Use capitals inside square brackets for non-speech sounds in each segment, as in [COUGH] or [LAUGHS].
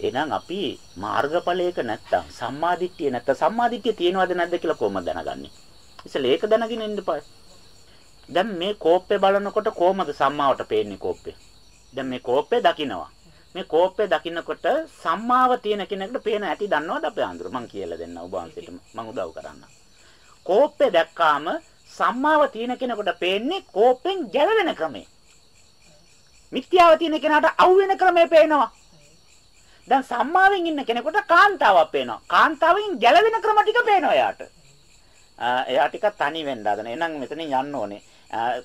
එහෙනම් අපි මාර්ගඵලයක නැත්තම් සම්මාදිට්ඨිය නැත්තම් සම්මාදිට්ඨිය තියෙනවද නැද්ද කියලා කොහොමද දැනගන්නේ? ඉතින් ඒක දැනගෙන ඉන්න බෑ. දැන් මේ කෝප්පේ බලනකොට කොහමද සම්මාවට පේන්නේ කෝප්පේ? දැන් මේ කෝප්පේ දකින්නවා. මේ කෝප්පේ දකින්නකොට සම්මාව තියෙන කෙනෙකුට පේන ඇති දන්නවද අපේ අඳුර? මං කියලා දෙන්න ඔබ වහන්සේට මං උදව් කරන්න. කෝප්පේ දැක්කාම සම්මාව තියෙන කෙනෙකුට පේන්නේ කෝපෙන් ගැලවෙන ක්‍රමය. මිත්‍යාව තියෙන කෙනාට අවු වෙන ක්‍රමය පේනවා. දැන් සම්මාවෙන් ඉන්න කෙනෙකුට කාන්තාවක් පේනවා. කාන්තාවෙන් ගැලවෙන ක්‍රම ටික පේනවා එයාට. එයා ටිකක් තනි වෙන්න හදන. එහෙනම් මෙතනින් යන්න ඕනේ.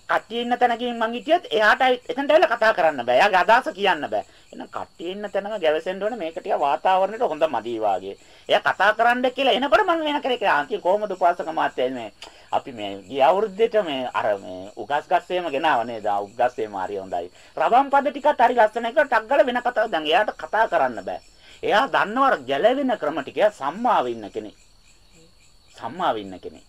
කට්ටිය ඉන්න තැනකින් මං හිටියොත් එයාට එතනට ඇවිල්ලා කතා කරන්න බෑ. එයාගේ අදහස කියන්න බෑ. එහෙනම් කට්ටිය ඉන්න තැනම ගැවසෙන්න ඕනේ මේක ටික වාතාවරණයට හොඳ මදි වාගේ. එයා කතා කරන්න කියලා එනකොට මම වෙන කෙනෙක් ආන්ති කොහොමද උපාසක මාත්‍යය මේ අපි මේ ගිය අවුරුද්දේට මේ අර මේ උගස් ගස්සේම ගෙනාව නේද? උගස්සේම හරි හොඳයි. රබම් පද ටිකත් හරි ලස්සන එක ටක් ගාලා වෙන කතාවක් දැන් එයාට කතා කරන්න බෑ. එයා දන්නවර ගැලවෙන ක්‍රම ටික සම්මාව ඉන්න කෙනෙක්. සම්මාව ඉන්න කෙනෙක්.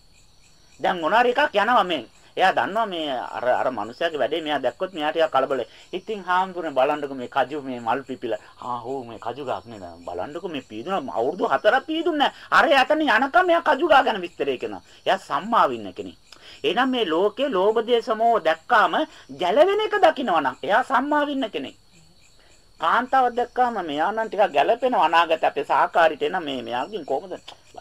දැන් මොනාරි එකක් යනවා මේ එයා දන්නවා මේ අර අර මිනිහයාගේ වැඩේ මෙයා දැක්කොත් මෙයා ටිකක් කලබල. ඉතින් හාමුදුරනේ බලන්නකෝ මේ කජු මේ මල් පිපිලා. ආ හෝ මේ කජු ගහක් නේද? බලන්නකෝ මේ පීදුන අවුරුදු 4ක් පීදුන්නේ නැහැ. අර යතන යනකම් මෙයා කජු ගහ ගැන විස්තරය කරනවා. එයා සම්මාව ඉන්න කෙනෙක්. එහෙනම් මේ ලෝකේ ලෝභ දේශ මොහ දැක්කාම ගැලවෙන එක දකිනවා එයා සම්මාව ඉන්න කෙනෙක්. කාන්තාවක් දැක්කාම මෙයා නම් ටිකක් ගැළපෙන අනාගත අපේ සහකාරීට එන මේ මෙයාගෙන් කොහොමද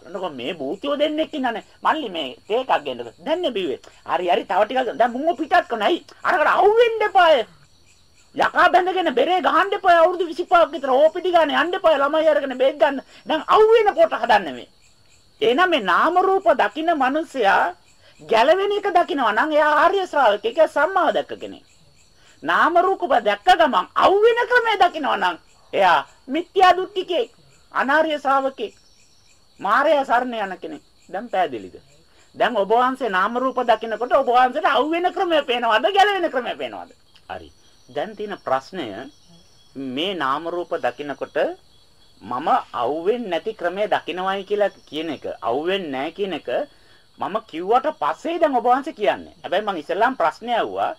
බලන්නකො මේ බූතියෝ දෙන්නෙක් ඉන්නනේ මල්ලි මේ තේ එකක් ගෙන්නද? දැන් නේ බිව්වේ. හරි හරි තව ටිකක් දැන් මුංග පිටත් කරනයි අරකට අවුෙන්න එපාය. යකා බැඳගෙන බෙරේ ගහන්න එපාය. අවුරුදු 25ක් විතර ඕපිටි ගන්න යන්න එපාය. ළමයි අරගෙන බෙහෙත් ගන්න. දැන් අවුෙන කොට හදන්නේ මේ. එහෙනම් මේ නාම රූප දකින්න මිනිසයා ගැළවෙන එක දකිනවා නම් එයා ආර්ය ශ්‍රාවකෙක් සම්මාව දැක්ක කෙනෙක්. නාම රූප දැක්ක ගමන් අවු වෙන ක්‍රමය දකිනවා නම් එයා මිත්‍යා දෘෂ්ටිකේ අනාර්ය ශ්‍රාවකේ මායя සරණ යන කෙනෙක්. දැන් පෑදෙලිද දැන් ඔබ වහන්සේ නාම රූප දකිනකොට ඔබ වහන්සේට අවු වෙන ක්‍රමය පේනවද ගැලවෙන ක්‍රමය පේනවද? හරි. දැන් තියෙන ප්‍රශ්නය මේ නාම රූප දකිනකොට මම අවුෙන්නේ නැති ක්‍රමය දකිනවයි කියලා කියන එක අවුෙන්නේ නැහැ කියන එක මම කිව්වට පස්සේ දැන් ඔබ වහන්සේ කියන්නේ. හැබැයි මම ඉස්සෙල්ලාම ප්‍රශ්නය අහුවා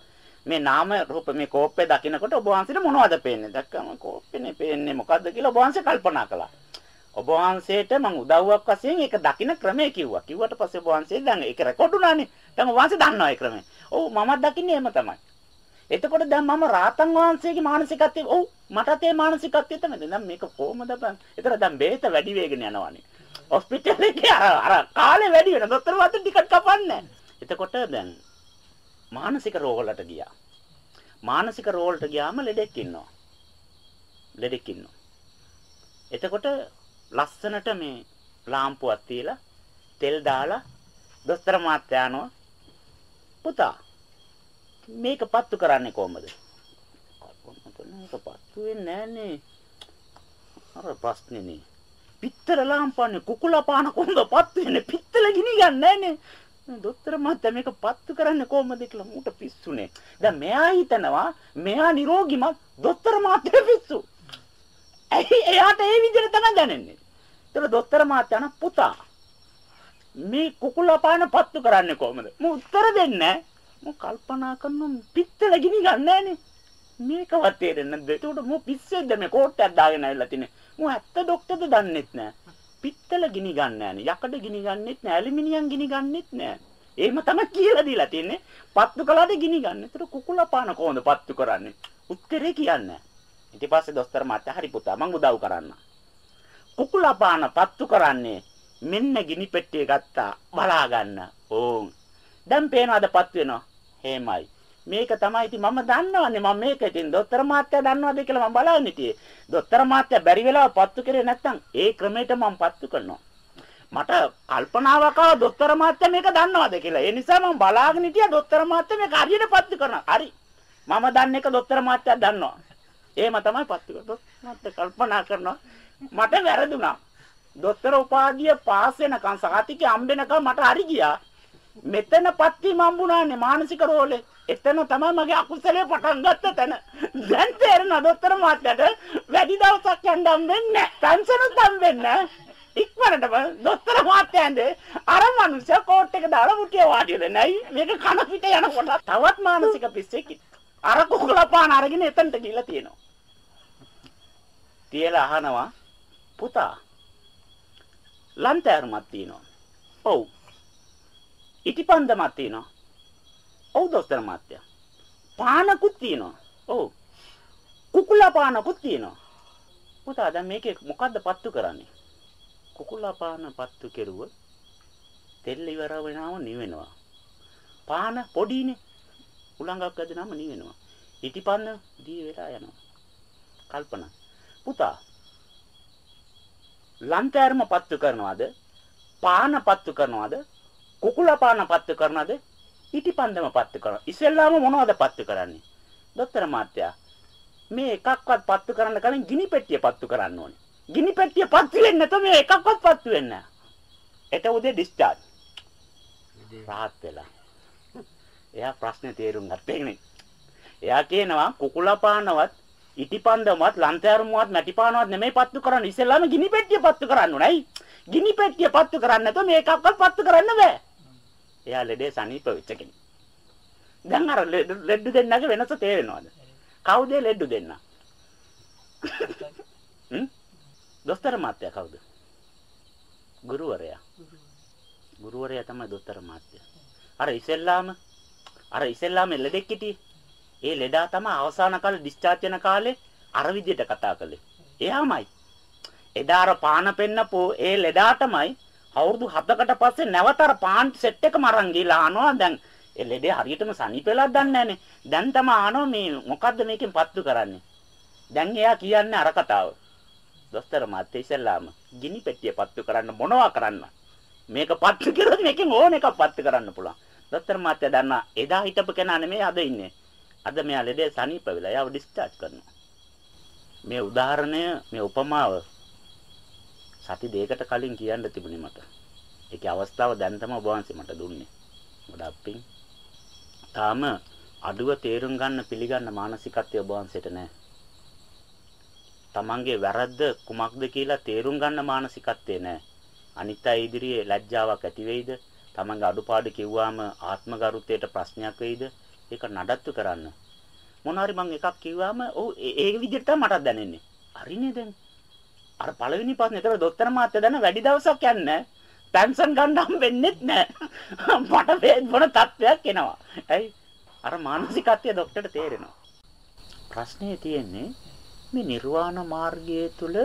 මේ නාම රූප මේ කෝප්පේ දකිනකොට ඔබ වහන්සේට මොනවද පේන්නේ? දැක්කම කෝප්පේනේ පේන්නේ මොකද්ද කියලා ඔබ වහන්සේ කල්පනා කළා. ඔබ වහන්සේට මම උදව්වක් වශයෙන් ඒක දකින ක්‍රමය කිව්වා. කිව්වට පස්සේ ඔබ වහන්සේ දැන් ඒක රෙකෝඩ් වුණානේ. දැන් ඔබ වහන්සේ දන්නවා ඒ ක්‍රමය. ඔව් මමත් දකින්නේ එහෙම තමයි. එතකොට දැන් මම රාතන් වහන්සේගේ මානසිකත්වය ඔව් මටත් ඒ මානසිකත්වය තමයි. දැන් මේක කොහොමද බං? ඒතර දැන් බේත වැඩි වේගෙන යනවානේ. හොස්පිටල් එකේ අර කාලේ වැඩි වෙන දොස්තර වහන්සේ ටිකට් කපන්නේ. එතකොට දැන් මානසික රෝගවලට ගියා. මානසික රෝගවලට ගියාම ලෙඩෙක් ඉන්නවා. ලෙඩෙක් ඉන්නවා. එතකොට ලස්සනට මේ ලාම්පුවක් තියලා තෙල් දාලා දොස්තර මාත්‍යානෝ පුතා මේක පත්තු කරන්නේ කොහමද? මේක පත්තු වෙන්නේ නැහනේ. අර ප්‍රශ්නේනේ. පිත්තර ලාම්පන්නේ කුකුලා පාන කොහොමද පත්තු වෙන්නේ? පිත්තල ගිනි ගන්න නැහනේ. දොස්තර මහත්තයා මේක පත්තු කරන්නේ කොහොමද කියලා මූට පිස්සුනේ. දැන් මෙයා හිතනවා මෙයා නිරෝගිමත් දොස්තර මහත්තයා පිස්සු. ඇයි එයාට ඒ විදිහට තමයි දැනෙන්නේ. ඒතර දොස්තර මහත්තයා පුතා මේ කුකුලා පාන පත්තු කරන්නේ කොහොමද? මම උත්තර දෙන්නේ මම කල්පනා කරනවා පිත්තල ගිනි ගන්නෑනේ. මේකවත් තේරෙන්නේ නැද්ද? ඒකට මම පිස්සෙද්ද මේ කෝට්ටයක් දාගෙන ආවිල්ලා තිනේ. මම ඇත්ත ડોක්ටර්ද දන්නෙත් නෑ. පිත්තල ගිනි ගන්න නෑනේ. යකඩ ගිනි ගන්නෙත් නෑ. ඇලුමිනියම් ගිනි ගන්නෙත් නෑ. එහෙම තමයි කියලා දීලා තින්නේ. පත්තු කළාද ගිනි ගන්න. ඒතර කුකුලා පාන කොහොමද පත්තු කරන්නේ? උත්තරේ කියන්නේ. ඊට පස්සේ දොස්තර මහත්තයා හරි පුතා මං උදව් කරන්න. කුකුලා පාන පත්තු කරන්නේ මෙන්න ගිනි පෙට්ටිය ගත්තා බලා ගන්න. ඕන්. දැන් පේනවද පත් වෙනවා? හේමයි. මේක තමයි ඉතින් මම දන්නවන්නේ මම මේක ඉතින් දොස්තර මහත්තයා දන්නවද කියලා මම බලන්න හිටියේ. දොස්තර මහත්තයා බැරි වෙලාව පත්තු කරේ නැත්නම් ඒ ක්‍රමයට මම පත්තු කරනවා. මට කල්පනාවක් ආවා දොස්තර මහත්තයා මේක දන්නවද කියලා. ඒ නිසා මම බලාගෙන හිටියා දොස්තර මහත්තයා මේක හරියට පත්තු කරනවා. හරි. මම දන්න එක දොස්තර මහත්තයා දන්නවා. එහෙම තමයි පත්තු කරන්නේ. දොස්තර මහත්තයා කල්පනා කරනවා මට වැරදුනා. දොස්තර උපාධිය පාස් වෙනකන් සහතිකේ හම්බෙනකන් මට හරි ගියා. මෙතන පත්ති මම්බුණානේ මානසික රෝලේ. එතන තමයි මගේ අකුසලේ පටන් ගත්ත තැන. දැන් තේරෙනවා දොස්තර මහත්තයාට වැඩි දවසක් යන්න හම්බෙන්නේ නැහැ. පෙන්ෂනුත් හම්බෙන්නේ නැහැ. ඉක්මනටම දොස්තර මහත්තයාන්ද අර මිනිස්සු කෝට් එක දාලා මුටිය වාඩි වෙලා නැයි මේක කන පිට යනකොට තවත් මානසික පිස්සෙක් අර කුකුලා පාන අරගෙන එතනට ගිහිල්ලා තියෙනවා තියලා අහනවා පුතා ලන්තෑරුමක් තියෙනවා. ඔව්. ඉටිපන්දමක් තියෙනවා. ඔව් දොස්තර මහත්තයා. පානකුත් තියෙනවා. ඔව්. කුකුලා පානකුත් තියෙනවා. පුතා දැන් මේකේ මොකද්ද පත්තු කරන්නේ? කුකුලා පාන පත්තු කෙරුව තෙල් ඉවර වෙනවම නිවෙනවා. පාන පොඩිනේ. උලංගක් ඇදෙනම නිවෙනවා. ඉටිපන්න දී වෙලා යනවා. කල්පනා. පුතා ලන්තෑරම පත්තු කරනවද? පාන පත්තු කරනවද? කුකුලා පාන පත්තු කරනවද? ඉටිපන්දම පත්තු කරනවා. ඉස්සෙල්ලාම මොනවද පත්තු කරන්නේ? දොස්තර මාත්‍යා මේ එකක්වත් පත්තු කරන්න කලින් ගිනි පෙට්ටිය පත්තු කරන්න ඕනේ. ගිනි පෙට්ටිය පත්තු වෙන්නේ නැත්නම් මේ එකක්වත් පත්තු වෙන්නේ නැහැ. එත උදේ ඩිස්චාර්ජ්. රාහත් වෙලා. එයා ප්‍රශ්නේ තේරුම් ගත්තේ එයා කියනවා කුකුලා පානවත් ඉටිපන්දමවත් ලන්තෑරුමුවත් මැටිපානවත් නෙමෙයි පත්තු කරන්න. ඉස්සෙල්ලාම ගිනි පෙට්ටිය පත්තු කරන්න උනයි. ගිනි පෙට්ටිය පත්තු කරන්න නැත්නම් මේකක්වත් පත්තු කරන්න බෑ. එයා ලෙඩේ සනීප වෙච්ච කෙනෙක්. දැන් අර ලෙඩ දෙන්නගේ වෙනස තේරෙනවද? කවුද ලෙඩ දෙන්න? හ්ම්? දොස්තර මාත්‍යා කවුද? ගුරුවරයා. ගුරුවරයා තමයි දොස්තර මාත්‍යා. අර ඉස්සෙල්ලාම අර ඉස්සෙල්ලාම ලෙඩෙක් හිටියේ. ඒ ලෙඩා තමයි අවසාන කාලේ ඩිස්චාර්ජ් වෙන කාලේ අර විදියට කතා කළේ. එයාමයි. එදා අර පාන පෙන්නපෝ ඒ ලෙඩාටමයි අවුරුදු 7කට පස්සේ නැවත අර පාන් සෙට් එකම අරන් ගිහලා ආනවා දැන් ඒ ලෙඩේ හරියටම සනීප වෙලා දන්නේ නැහනේ. දැන් තමයි ආනවා මේ මොකද්ද මේකෙන් පත්තු කරන්නේ. දැන් එයා කියන්නේ අර කතාව. දොස්තර මාත්‍ය ඉස්සල්ලාම ගිනි පෙට්ටිය පත්තු කරන්න මොනවා කරන්න? මේක පත්තු කරොත් මේකෙන් ඕන එකක් පත්තු කරන්න පුළුවන්. දොස්තර මාත්‍ය දන්නා එදා හිටපු කෙනා නෙමෙයි අද ඉන්නේ. අද මෙයා ලෙඩේ සනීප වෙලා එයාව ඩිස්චාර්ජ් කරනවා. මේ උදාහරණය මේ උපමාව සති දෙකකට කලින් කියන්න තිබුණේ මට. ඒකේ අවස්ථාව දැන් තමයි ඔබ වහන්සේ මට දුන්නේ. ගොඩක් පිං. තාම අඩුව තේරුම් ගන්න පිළිගන්න මානසිකත්වය ඔබ වහන්සේට නැහැ. තමන්ගේ වැරද්ද කුමක්ද කියලා තේරුම් ගන්න මානසිකත්වය නැහැ. අනිත් අය ඉදිරියේ ලැජ්ජාවක් ඇති වෙයිද? තමන්ගේ අඩුපාඩු කිව්වාම ආත්මගරුත්වයට ප්‍රශ්නයක් වෙයිද? ඒක නඩත්තු කරන්න. මොන හරි මං එකක් කිව්වම ඔව් ඒ විදිහට තමයි මටත් දැනෙන්නේ. හරිනේ දැන්. අර පළවෙනි පාස්නේ ඒතර දොස්තර මාත්‍ය දැන වැඩි දවසක් යන්නේ පෙන්ෂන් ගන්න හම් වෙන්නේත් නැහැ. [LAUGHS] මට මේ මොන තත්ත්වයක් එනවා. ඇයි? අර මානසිකත්වය ડોක්ටර්ට තේරෙනවා. ප්‍රශ්නේ තියෙන්නේ මේ නිර්වාණ මාර්ගයේ තුල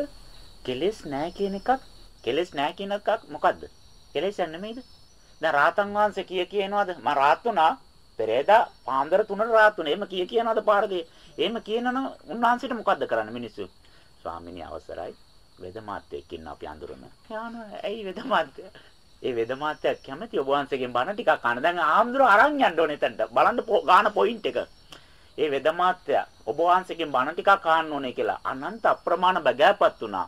කෙලෙස් නැහැ කියන එකක් කෙලෙස් නැහැ කියන එකක් මොකද්ද? කෙලෙස් නෙමෙයිද? දැන් රාතන් වහන්සේ කිය කියනවාද? මම රාත් වුණා. පෙරේදා පාන්දර 3ට රාත් වුණා. එහෙම කිය කියනවාද පාරදී? එහෙම කියනනම් උන්වහන්සේට මොකද්ද කරන්න මිනිස්සු? ස්වාමිනී අවසරයි. වෙද මාත්‍යෙක් ඉන්න අපි අඳුරන. යානවා. ඇයි වෙද මාත්‍ය? ඒ වෙද මාත්‍යා කැමති ඔබ වහන්සේගෙන් බණ ටිකක් අහන්න. දැන් ආම්දුර අරන් යන්න ඕනේ එතනට. බලන්න ගාන පොයින්ට් එක. ඒ වෙද මාත්‍යා ඔබ වහන්සේගෙන් බණ ටිකක් අහන්න ඕනේ කියලා අනන්ත අප්‍රමාණ බගෑපත් වුණා.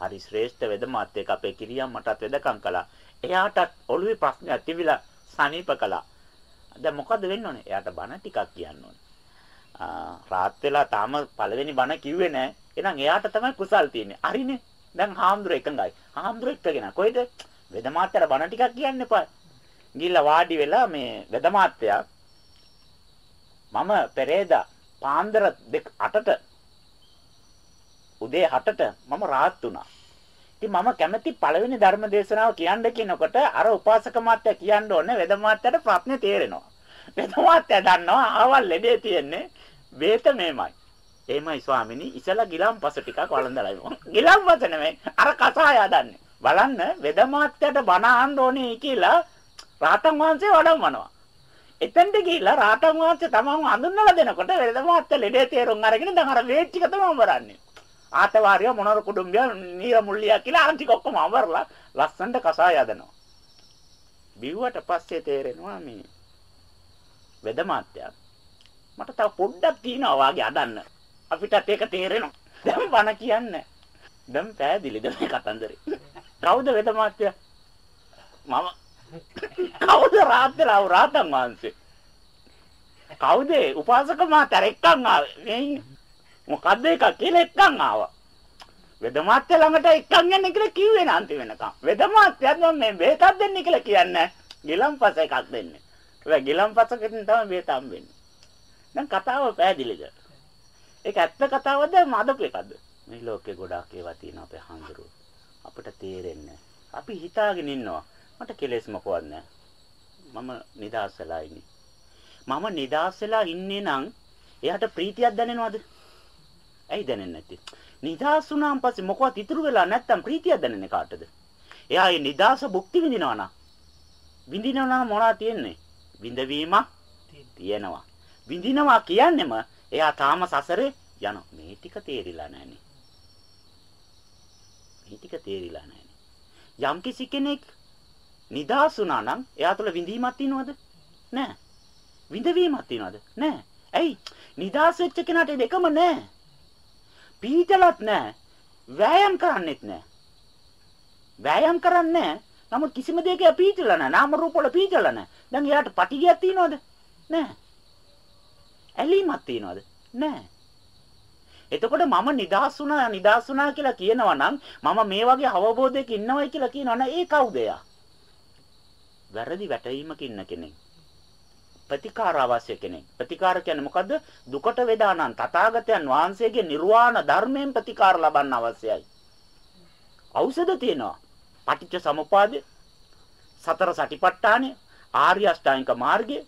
හරි ශ්‍රේෂ්ඨ වෙද මාත්‍යෙක් අපේ කිරියම් මටත් වෙදකම් කළා. එයාටත් ඔළුවේ ප්‍රශ්නයක් තිබිලා සනීප කළා. දැන් මොකද වෙන්න ඕනේ? එයාට බණ ටිකක් කියන්න ඕනේ. රාත් වෙලා තාම පළවෙනි බණ කිව්වේ නැහැ. එහෙනම් එයාට තමයි කුසල් තියෙන්නේ. හරිනේ. දැන් හාමුදුර එකඟයි. හාමුදුර එක්කගෙන කොයිද? වෙදමාත්‍යට බණ ටිකක් කියන්න එපා. ගිහිල්ලා වාඩි වෙලා මේ වෙදමාත්‍යා මම පෙරේදා පාන්දර 8ට උදේ 8ට මම රාත් වුණා. ඉතින් මම කැමති පළවෙනි ධර්ම දේශනාව කියන්න කියනකොට අර උපාසක මාත්‍යා කියන්න ඕනේ වෙදමාත්‍යට ප්‍රශ්නේ තේරෙනවා. වෙදමාත්‍යා දන්නවා ආවල් ලෙඩේ තියෙන්නේ වේත මේමයි. එහෙමයි ස්වාමිනී ඉසලා ගිලම්පස ටිකක් වළඳලා ඉමු. ගිලම්පස නෙමෙයි අර කසාය හදන්නේ. බලන්න වෙදමාත්‍යට බණ අහන්න ඕනේ කියලා රාතන් වහන්සේ වඩම්මනවා. එතෙන්ට ගිහිල්ලා රාතන් වහන්සේ තමන්ව අඳුන්වලා දෙනකොට වෙදමාත්‍ය ලෙඩේ තේරුම් අරගෙන දැන් අර වේච් ටික තමයි වරන්නේ. ආතවාරිය මොනර කුඩුම්බිය නීර මුල්ලිය කියලා අර ටික ඔක්කොම අවරලා ලස්සනට කසාය හදනවා. බිව්වට පස්සේ තේරෙනවා මේ වෙදමාත්‍යා මට තව පොඩ්ඩක් තියෙනවා වාගේ අදන්න. අපිටත් ඒක තේරෙනවා. දැන් බණ කියන්නේ. දැන් පෑදිලිද මේ කතන්දරේ. කවුද වෙද මාත්‍යා? මම කවුද රාත්‍රාව රාතන් වහන්සේ? කවුද උපාසක මාතර එක්කන් ආවේ? මේ මොකද්ද එක කියලා එක්කන් ආවා. වෙද මාත්‍ය ළඟට එක්කන් යන්න කියලා කිව්වේ නේ අන්තිම වෙනකම්. වෙද මාත්‍යත් මම මේ බේතක් දෙන්න කියලා කියන්නේ. ගිලම්පස එකක් දෙන්නේ. ඒ ගිලම්පසකින් තමයි බේත හම්බෙන්නේ. දැන් කතාව පැහැදිලිද? ඒක ඇත්ත කතාවද මදපු එකද? මේ ලෝකේ ගොඩාක් ඒවා තියෙනවා අපේ හඳුරු. අපිට තේරෙන්නේ අපි හිතාගෙන ඉන්නවා මට කෙලෙස් මොකවත් නැහැ. මම නිදාස් වෙලා ඉන්නේ. මම නිදාස් වෙලා ඉන්නේ නම් එයාට ප්‍රීතියක් දැනෙනවද? ඇයි දැනෙන්නේ නැත්තේ? නිදාස් වුණාන් පස්සේ මොකවත් ඉතුරු වෙලා නැත්තම් ප්‍රීතියක් දැනෙන්නේ කාටද? එයා ඒ නිදාස භුක්ති විඳිනවා නම් විඳිනවා නම් මොනවා තියෙන්නේ? විඳවීමක් තියෙනවා. විඳිනවා කියන්නේම එයා තාම සසරේ යන මේ ටික තේරිලා නැහනේ. මේ ටික තේරිලා නැහනේ. යම් කිසි කෙනෙක් නිදාස් වුණා නම් එයා තුළ විඳීමක් තියෙනවද? නැහැ. විඳවීමක් තියෙනවද? නැහැ. ඇයි? නිදාස් වෙච්ච කෙනාට දෙකම නැහැ. පීඩලත් නැහැ. වෑයම් කරන්නෙත් නැහැ. වෑයම් කරන්නේ නමුත් කිසිම දෙයක පීඩල නැහැ. නාම රූප වල පීඩල නැහැ. දැන් එයාට පටිගියක් තියෙනවද? නැහැ. ඇලීමක් තියෙනවද? නැහැ. එතකොට මම නිදාස් වුණා නිදාස් වුණා කියලා කියනවා නම් මම මේ වගේ අවබෝධයක ඉන්නවයි කියලා කියනවා නම් ඒ කවුද එයා? වැරදි වැටහීමක ඉන්න කෙනෙක්. ප්‍රතිකාර අවශ්‍ය කෙනෙක්. ප්‍රතිකාර කියන්නේ මොකද්ද? දුකට වේදානන් තථාගතයන් වහන්සේගේ නිර්වාණ ධර්මයෙන් ප්‍රතිකාර ලබන්න අවශ්‍යයි. ඖෂධ තියෙනවා. පටිච්ච සමුපාදය, සතර සටිපට්ඨානය, ආර්ය අෂ්ටාංගික මාර්ගය,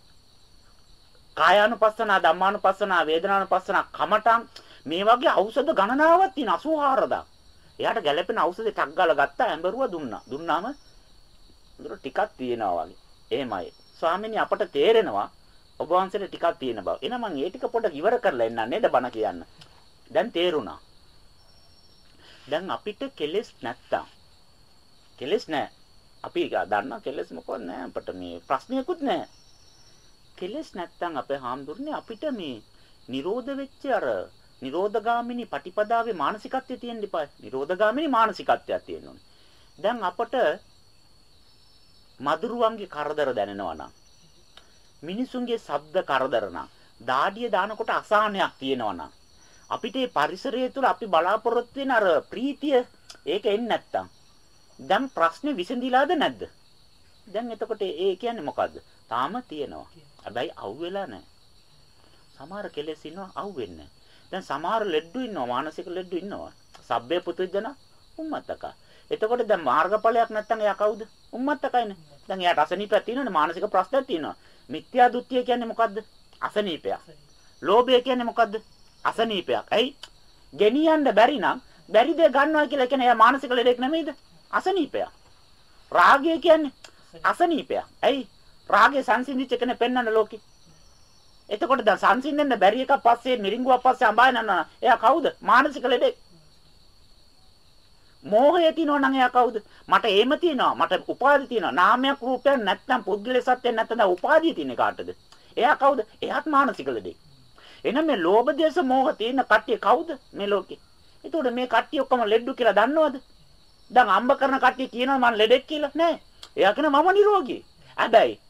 කායානුපස්සනා, ධම්මානුපස්සනා, වේදනානුපස්සනා, කමඨං මේ වගේ ඖෂධ ගණනාවක් තියෙන 84000. එයාට ගැළපෙන ඖෂධ ටක් ගාලා ගත්තා ඇඹරුව දුන්නා. දුන්නාම දුර ටිකක් තියෙනවා වගේ. එහෙමයි. ස්වාමීනි අපට තේරෙනවා ඔබ වහන්සේට ටිකක් තියෙන බව. එහෙනම් මම ඒ ටික පොඩ්ඩක් ඉවර කරලා එන්න නේද බණ කියන්න. දැන් තේරුණා. දැන් අපිට කෙලෙස් නැත්තම් කෙලෙස් නැහැ. අපි දන්නා කෙලෙස් මොකවත් නැහැ අපිට මේ ප්‍රශ්නයක්වත් නැහැ. කෙලෙස් නැත්තම් අපේ හාමුදුරනේ අපිට මේ නිරෝධ වෙච්ච අර නිරෝධගාමිනී පටිපදාවේ මානසිකත්වය තියෙන්න එපා. නිරෝධගාමිනී මානසිකත්වයක් තියෙන්න ඕනේ. දැන් අපට මදුරුවන්ගේ කරදර දැනෙනවා නම් මිනිසුන්ගේ ශබ්ද කරදර නම් දාඩිය දානකොට අසහනයක් තියෙනවා නම් අපිට මේ පරිසරය තුළ අපි බලාපොරොත්තු වෙන අර ප්‍රීතිය ඒක එන්නේ නැත්තම් දැන් ප්‍රශ්නේ විසඳිලාද නැද්ද? දැන් එතකොට ඒ කියන්නේ මොකද්ද? තාම තියෙනවා. හැබැයි අවුවෙලා නැහැ. සමහර කෙලෙස් ඉන්නවා අවුවෙන්නේ දැන් සමහර ලෙඩ්ඩු ඉන්නවා මානසික ලෙඩ්ඩු ඉන්නවා. සබ්බේ පුතුජන උම්මත්තක. එතකොට දැන් මාර්ගඵලයක් නැත්තම් එයා කවුද? උම්මත්තකයිනේ. දැන් එයාට අසනීපයක් තියෙනවනේ මානසික ප්‍රශ්නයක් තියෙනවා. මිත්‍යා දෘෂ්ටිය කියන්නේ මොකද්ද? අසනීපයක්. ලෝභය කියන්නේ මොකද්ද? අසනීපයක්. ඇයි? ගෙනියන්න බැරි නම් බැරි දේ ගන්නවා කියලා කියන්නේ එයා මානසික ලෙඩෙක් නෙමෙයිද? අසනීපයක්. රාගය කියන්නේ අසනීපයක්. ඇයි? රාගේ සංසිඳිච්ච කෙනෙක් පෙන්වන්න ලෝකේ. එතකොට දැන් සංසිඳෙන්න බැරි එකක් පස්සේ මිරිඟුවක් පස්සේ අඹාගෙන යනවා. එයා කවුද? මානසික ලෙඩෙක්. මෝහය තියනවා නම් එයා කවුද? මට එහෙම තියෙනවා. මට උපාධි තියෙනවා. නාමයක් රූපයක් නැත්නම් පුද්ගල සත්‍යයක් නැත්නම් උපාධිය තියෙන කාටද? එයා කවුද? එයාත් මානසික ලෙඩෙක්. එහෙනම් මේ ලෝභ දේශ මෝහ තියෙන කට්ටිය කවුද මේ ලෝකේ? එතකොට මේ කට්ටිය ඔක්කොම ලෙඩු කියලා දන්නවද? දැන් අම්බ කරන කට්ටිය කියනවා මම ලෙඩෙක් කියලා නෑ. එයා කියනවා මම නිරෝගී. හැබැයි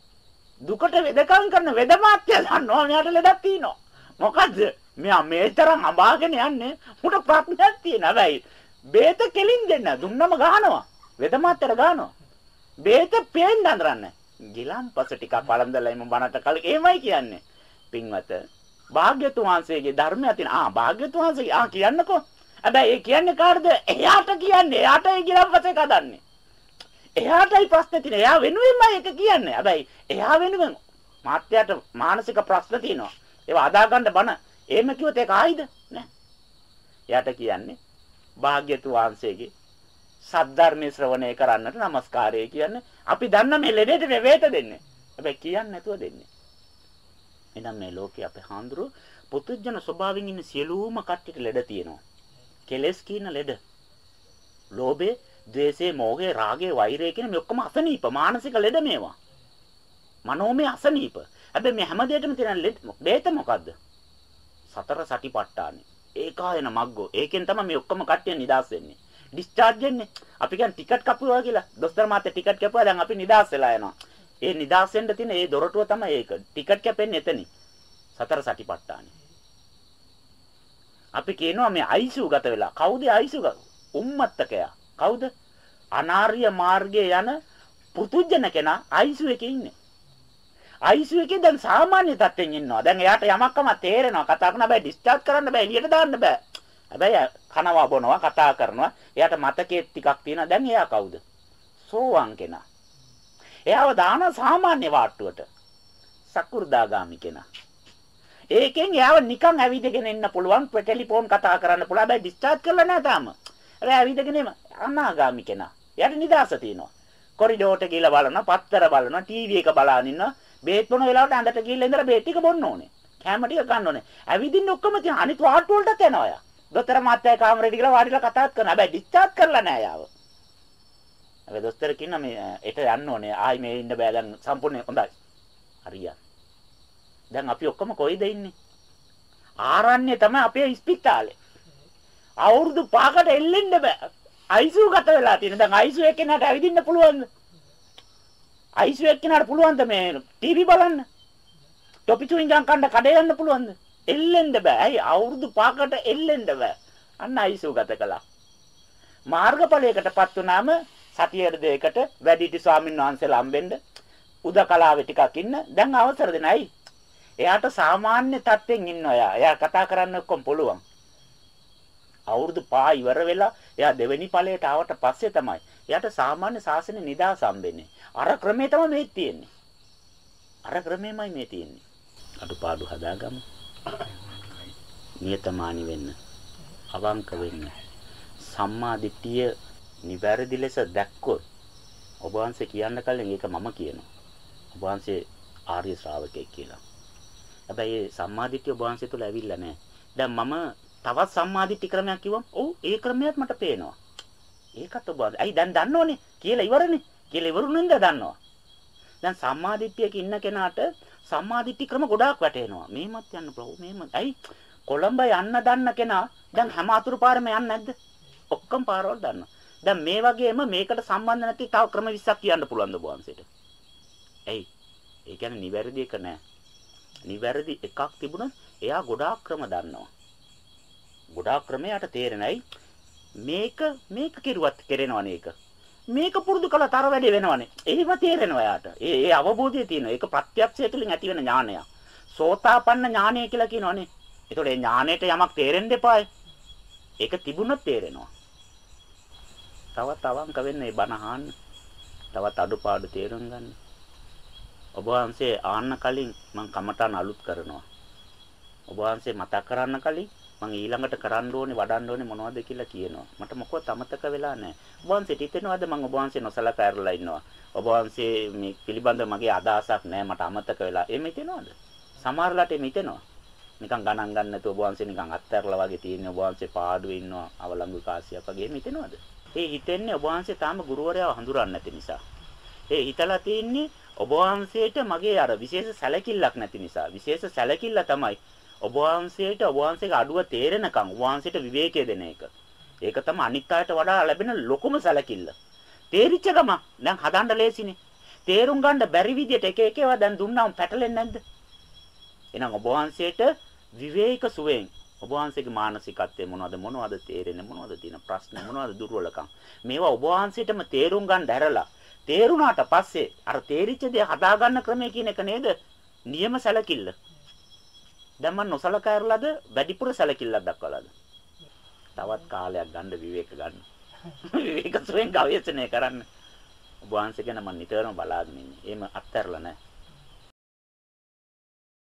දුකට වෙදකම් කරන වෙදමාත්‍ය දන්නවා මෙයාට ලෙඩක් තියෙනවා. මොකද්ද? මෙයා මේ තරම් අඹාගෙන යන්නේ උට ප්‍රඥාවක් තියෙන. හැබැයි බේත කෙලින් දෙන්න දුන්නම ගහනවා. වෙදමාත්‍යට ගහනවා. බේත පේන්න අඳරන්නේ. ගිලන්පස ටිකක් වළඳලා එම බණට කල එහෙමයි කියන්නේ. පින්වත භාග්‍යතුන් වහන්සේගේ ධර්මය අතින් ආ භාග්‍යතුන් වහන්සේ ආ කියන්නකෝ. හැබැයි ඒ කියන්නේ කාටද? එයාට කියන්නේ. එයාට ඒ ගිලන්පසේ කදන්නේ. එයාටයි ප්‍රශ්න තියෙන්නේ. එයා වෙනුවෙන්මයි ඒක කියන්නේ. හැබැයි එයා වෙනුවෙන් මාත්‍යට මානසික ප්‍රශ්න තියෙනවා. ඒවා අදා ගන්න බන. එහෙම කිව්වොත් ඒක ආයිද? නෑ. එයාට කියන්නේ භාග්‍යතුන් වහන්සේගේ සද්ධර්මයේ ශ්‍රවණය කරන්නට নমස්කාරය කියන්නේ අපි දන්න මේ ලෙඩේට වේත දෙන්නේ. හැබැයි කියන්නේ නැතුව දෙන්නේ. එහෙනම් මේ ලෝකේ අපේ හාඳුරු පුතුජන ස්වභාවයෙන් ඉන්න සියලුම කට්ටියට ලෙඩ තියෙනවා. කෙලස් කියන ලෙඩ. ලෝභය, ද්වේෂය, මෝහය, රාගය, වෛරය කියන මේ ඔක්කොම අසනීප මානසික ලෙඩ මේවා. මනෝමය අසනීප. හැබැයි මේ හැම දෙයකම තියෙන ලෙඩ බේත මොකද්ද? සතර සටිපට්ඨානෙ. ඒකායන මග්ගෝ. ඒකෙන් තමයි මේ ඔක්කොම කට්ටිය නිදාස් වෙන්නේ. ඩිස්චාර්ජ් වෙන්නේ. අපි කියන්නේ ටිකට් කපුවා කියලා. දොස්තර මාත්‍ය ටිකට් කපුවා දැන් අපි නිදාස් වෙලා යනවා. ඒ නිදාස් වෙන්න තියෙන ඒ දොරටුව තමයි ඒක. ටිකට් කැපෙන්නේ එතනින්. සතර සටිපට්ඨානෙ. අපි කියනවා මේ අයිසු ගත වෙලා. කවුද අයිසු උම්මත්තකයා? කවුද? අනාර්ය මාර්ගයේ යන පුතුජන කෙනා අයිසු එකේ ඉන්නේ. අයිසු එකේ දැන් සාමාන්‍ය තත්ත්වෙන් ඉන්නවා. දැන් එයාට යමක්කම තේරෙනවා. කතා කරන්න බෑ, ඩිස්චාර්ජ් කරන්න බෑ, එළියට දාන්න බෑ. හැබැයි කනවා බොනවා කතා කරනවා. එයාට මතකයේ ටිකක් තියෙනවා. දැන් එයා කවුද? සෝවාන් කෙනා. එයාව දාන සාමාන්‍ය වාට්ටුවට. සකු르දාගාමි කෙනා. ඒකෙන් එයාව නිකන් ඇවිදගෙන ඉන්න පුළුවන් ටෙලිෆෝන් කතා කරන්න පුළුවන්. හැබැයි ඩිස්චාර්ජ් කරලා නැහැ තාම. හැබැයි ඇවිදගෙන අනාගාමි කෙනා. එයාට නිදාස තියෙනවා. කොරිඩෝරට ගිහලා බලනවා, පත්තර බලනවා, ටීවී එක බලාගෙන ඉන්නවා. බේත් බොන වෙලාවට ඇඳට ගිහලා ඉඳලා බේත් ටික බොන්න ඕනේ. කැම ටික ගන්න ඕනේ. ඇවිදින්න ඔක්කොම තියන අනිත් වාට්ටු වලටත් යනවා යා. දොස්තර මාත්‍යා කාමරේට ගිහලා වාඩිලා කතාත් කරනවා. හැබැයි ඩිස්චාර්ජ් කරලා නැහැ යාව. හැබැයි දොස්තර කියනවා මේ එට යන්න ඕනේ. ආයි මේ ඉන්න බෑ දැන් සම්පූර්ණ හොඳයි. හරියට. දැන් අපි ඔක්කොම කොයිද ඉන්නේ? ආරණ්‍ය තමයි අපේ ස්පිතාලේ. අවුරුදු 5කට එල්ලෙන්න බෑ. අයිසු ගත වෙලා තියෙන. දැන් අයිසු එක්කෙනාට ඇවිදින්න පුළුවන්ද? අයිසු එක්කෙනාට පුළුවන්ද මේ ටීවී බලන්න? ටොපි චුයින්ගම් කන්න කඩේ යන්න පුළුවන්ද? එල්ලෙන්න බෑ. ඇයි අවුරුදු 5කට එල්ලෙන්න බෑ. අන්න අයිසු ගත කළා. මාර්ගඵලයකටපත් වුනාම සතියේ දෙයකට වැඩිහිටි ස්වාමීන් වහන්සේලා හම්බෙන්න උදකලාවේ ටිකක් ඉන්න දැන් අවසර දෙනයි. එයාට සාමාන්‍ය තත්ත්වෙන් ඉන්නවා එයා. එයා කතා කරන්න ඔක්කොම පුළුවන්. අවුරුදු 5 ඉවර වෙලා එයා දෙවෙනි ඵලයට ආවට පස්සේ තමයි එයාට සාමාන්‍ය සාසන නිදාස හම්බෙන්නේ. අර ක්‍රමේ තමයි මේ තියෙන්නේ. අර ක්‍රමෙමයි මේ තියෙන්නේ. අඩුපාඩු හදාගමු. නියතමානි වෙන්න. අවංක වෙන්න. සම්මා දිට්ඨිය නිවැරදි ලෙස දැක්කොත් ඔබ වහන්සේ කියන්න කලින් ඒක මම කියනවා. ඔබ වහන්සේ ආර්ය ශ්‍රාවකයෙක් කියලා. හැබැයි සම්මා දිට්ඨිය ඔබ වහන්සේ තුල ඇවිල්ලා නැහැ. දැන් මම තවත් සම්මාදිට්ඨි ක්‍රමයක් කිව්වම ඔව් ඒ ක්‍රමයක් මට පේනවා. ඒකත් ඔබ ඇයි දැන් දන්නෝනේ කියලා ඉවරනේ. කියලා ඉවරුනෙන්ද දන්නවා. දැන් සම්මාදිට්ඨියක ඉන්න කෙනාට සම්මාදිට්ඨි ක්‍රම ගොඩාක් වැටෙනවා. මේමත් යන්න ප්‍රභු මේම. ඇයි කොළඹ යන්න දන්න කෙනා දැන් හැම අතුරු පාරම යන්නේ නැද්ද? ඔක්කොම පාරවල් දන්නවා. දැන් මේ වගේම මේකට සම්බන්ධ නැති තව ක්‍රම 20ක් කියන්න පුළුවන් ද වහන්සේට. ඇයි? ඒ කියන්නේ නිවැරදි එක නෑ. නිවැරදි එකක් තිබුණොත් එයා ගොඩාක් ක්‍රම දන්නවා. ගොඩාක් ක්‍රමයට තේරෙනයි මේක මේක කෙරුවත් කෙරෙනවනේ ඒක. මේක පුරුදු කළා තර වැඩි වෙනවනේ. එහෙම තේරෙනවා යාට. ඒ ඒ අවබෝධය තියෙනවා. ඒක ප්‍රත්‍යක්ෂය තුළින් ඇති වෙන ඥානය. සෝතාපන්න ඥානය කියලා කියනවනේ. ඒතකොට ඒ ඥානයට යමක් තේරෙන්න එපායි. ඒක තිබුණොත් තේරෙනවා. තවත් අවංක වෙන්න මේ බණ අහන්න. තවත් අඩුපාඩු තේරුම් ගන්න. ඔබ වහන්සේ ආන්න කලින් මම කමටහන් අලුත් කරනවා. ඔබ වහන්සේ මතක් කරන්න කලින් මම ඊළඟට කරන්න ඕනේ වඩන්න ඕනේ මොනවද කියලා කියනවා. මට මොකවත් අමතක වෙලා නැහැ. ඔබ වහන්සේට හිතෙනවද මම ඔබ වහන්සේ නොසලකා ඇරලා ඉන්නවා. ඔබ වහන්සේ මේ පිළිබඳව මගේ අදහසක් නැහැ මට අමතක වෙලා. එහෙම හිතෙනවද? සමහරලාට එහෙම හිතෙනවා. නිකන් ගණන් ගන්න නැතුව ඔබ වහන්සේ නිකන් අත්හැරලා වගේ තියෙන ඔබ වහන්සේ පාඩුවේ ඉන්නවා අවලංගු කාසියක් වගේ එහෙම හිතෙනවද? ඒ හිතෙන්නේ ඔබ වහන්සේ තාම ගුරුවරයාව හඳුරන්නේ නැති නිසා. ඒ හිතලා තියෙන්නේ ඔබ වහන්සේට මගේ අර විශේෂ සැලකිල්ලක් නැති නිසා. විශේෂ සැලකිල්ල තමයි ඔබ වහන්සේට ඔබ වහන්සේගේ අඩුව තේරෙනකම් ඔබ වහන්සේට විවේකයේ දෙන එක. ඒක තමයි අනිත් අයට වඩා ලැබෙන ලොකුම සැලකිල්ල. තේරිච්ච ගම දැන් හදන්න ලේසිනේ. තේරුම් ගන්න බැරි විදියට එක එක ඒවා දැන් දුන්නාම පැටලෙන්නේ නැද්ද? එහෙනම් ඔබ වහන්සේට විවේක සුවයෙන් ඔබ වහන්සේගේ මානසිකත්වය මොනවද මොනවද තේරෙන්නේ මොනවද තියෙන ප්‍රශ්න මොනවද දුර්වලකම් මේවා ඔබ වහන්සේටම තේරුම් ගන්න දැරලා තේරුණාට පස්සේ අර තේරිච්ච දේ හදාගන්න ක්‍රමය කියන එක නේද නියම සැලකිල්ල දැන් මම නොසලකා ඇරලාද වැඩිපුර සැලකිල්ලක් දක්වලාද? තවත් කාලයක් ගන්න විවේක ගන්න. විවේක සුවෙන් ගවේෂණය කරන්න. ඔබ වහන්සේ ගැන මම නිතරම බලාගෙන ඉන්නේ. එහෙම අත්හැරලා නැහැ.